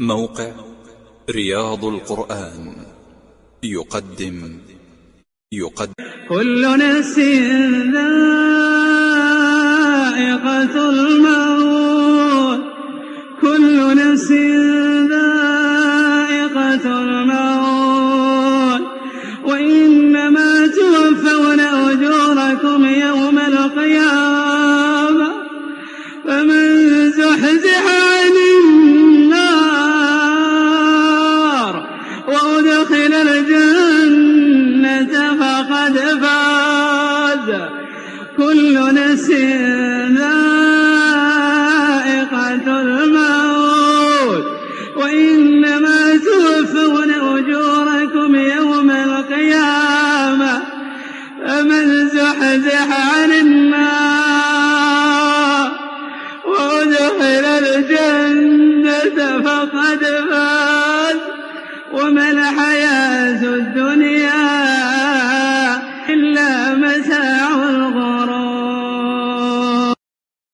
موقع رياض القرآن. يقدم. يقدم. كل نفس ذائقة الموت. كل نفس ذائقة الموت. وإنما توفون أجوركم يوم القيامة. فمن زحزح كل نس ذائقة الموت. وإنما توفون أجوركم يوم القيامة. فمن زحزح عن النار وأدخل الجنة فقد فاز. وما الحياة الدنيا إلا مسار